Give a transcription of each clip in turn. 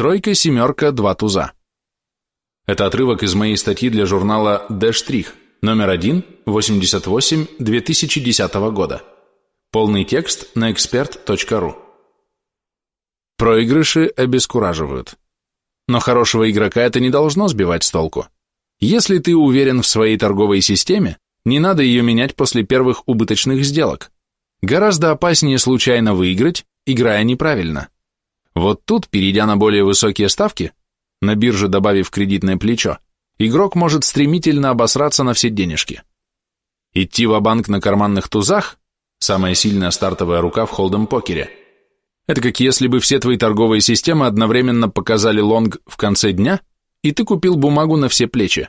Тройка, семерка, два туза. Это отрывок из моей статьи для журнала «Д'», номер 1, 88, 2010 года. Полный текст на эксперт.ру. Проигрыши обескураживают. Но хорошего игрока это не должно сбивать с толку. Если ты уверен в своей торговой системе, не надо ее менять после первых убыточных сделок. Гораздо опаснее случайно выиграть, играя неправильно. Вот тут, перейдя на более высокие ставки, на бирже добавив кредитное плечо, игрок может стремительно обосраться на все денежки. Идти в банк на карманных тузах – самая сильная стартовая рука в холдем-покере. Это как если бы все твои торговые системы одновременно показали лонг в конце дня, и ты купил бумагу на все плечи.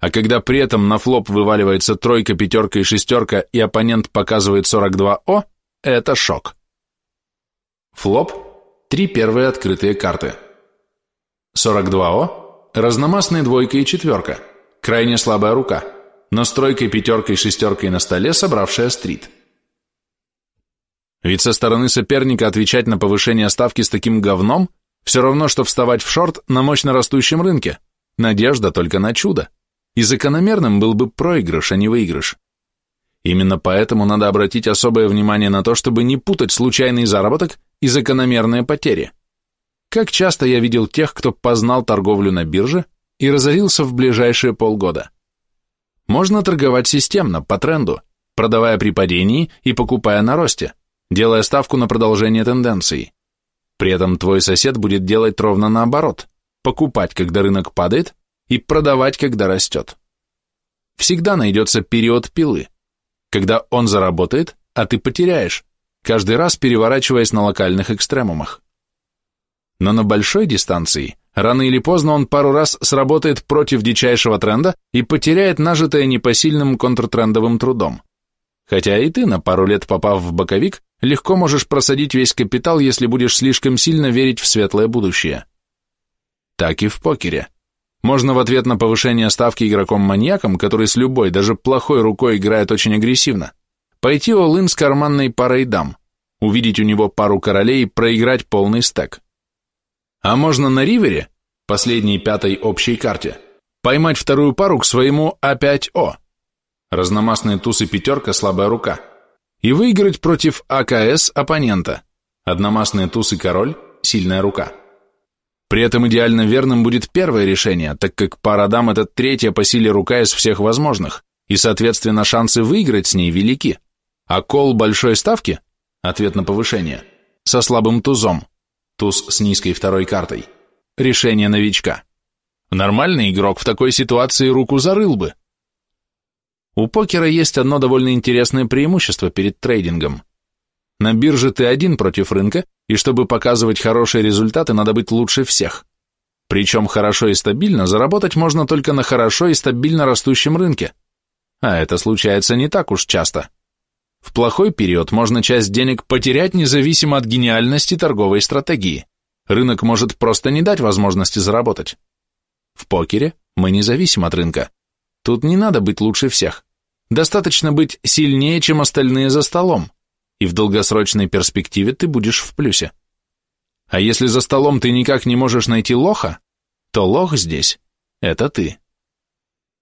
А когда при этом на флоп вываливается тройка, пятерка и шестерка, и оппонент показывает 42О, это шок. Флоп – три первые открытые карты – 42О – разномастная двойка и четверка, крайне слабая рука, но с тройкой, пятеркой, шестеркой на столе, собравшая стрит. Ведь со стороны соперника отвечать на повышение ставки с таким говном все равно, что вставать в шорт на мощно растущем рынке. Надежда только на чудо. И закономерным был бы проигрыш, а не выигрыш. Именно поэтому надо обратить особое внимание на то, чтобы не путать случайный заработок и закономерные потери. Как часто я видел тех, кто познал торговлю на бирже и разорился в ближайшие полгода. Можно торговать системно, по тренду, продавая при падении и покупая на росте, делая ставку на продолжение тенденции. При этом твой сосед будет делать ровно наоборот, покупать, когда рынок падает, и продавать, когда растет. Всегда найдется период пилы, когда он заработает, а ты потеряешь, каждый раз переворачиваясь на локальных экстремумах но на большой дистанции рано или поздно он пару раз сработает против дичайшего тренда и потеряет нажитое непосильным контртрендовым трудом. Хотя и ты, на пару лет попав в боковик, легко можешь просадить весь капитал, если будешь слишком сильно верить в светлое будущее. Так и в покере. Можно в ответ на повышение ставки игроком-маньяком, который с любой, даже плохой рукой играет очень агрессивно, пойти all с карманной парой дам, увидеть у него пару королей и проиграть полный стек. А можно на ривере, последней пятой общей карте, поймать вторую пару к своему А5О, разномастные тусы пятерка, слабая рука, и выиграть против АКС оппонента, одномастные тусы король, сильная рука. При этом идеально верным будет первое решение, так как пара дам – это третья по силе рука из всех возможных, и, соответственно, шансы выиграть с ней велики. А кол большой ставки – ответ на повышение – со слабым тузом – Туз с низкой второй картой. Решение новичка. Нормальный игрок в такой ситуации руку зарыл бы. У покера есть одно довольно интересное преимущество перед трейдингом. На бирже ты один против рынка, и чтобы показывать хорошие результаты, надо быть лучше всех. Причем хорошо и стабильно заработать можно только на хорошо и стабильно растущем рынке. А это случается не так уж часто. В плохой период можно часть денег потерять независимо от гениальности торговой стратегии. Рынок может просто не дать возможности заработать. В покере мы не зависим от рынка. Тут не надо быть лучше всех. Достаточно быть сильнее, чем остальные за столом, и в долгосрочной перспективе ты будешь в плюсе. А если за столом ты никак не можешь найти лоха, то лох здесь – это ты.